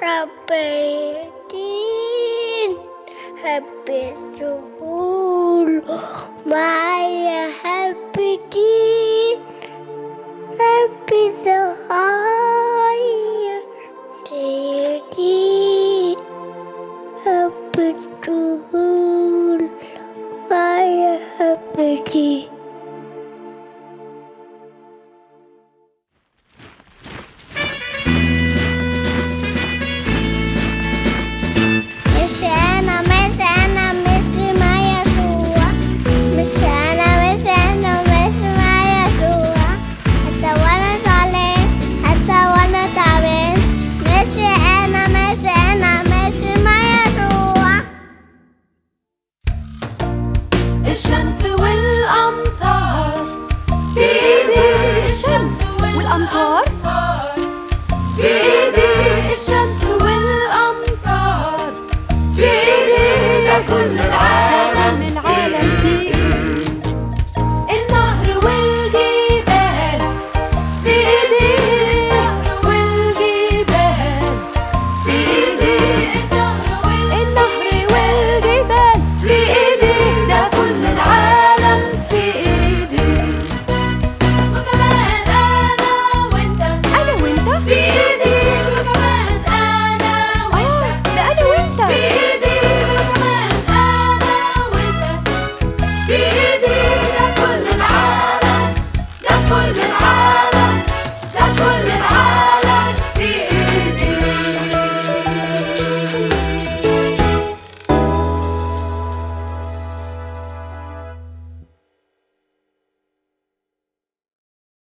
happy day, happy soul, my happy day. happy the higher day, happy soul, my happy day. Kedi.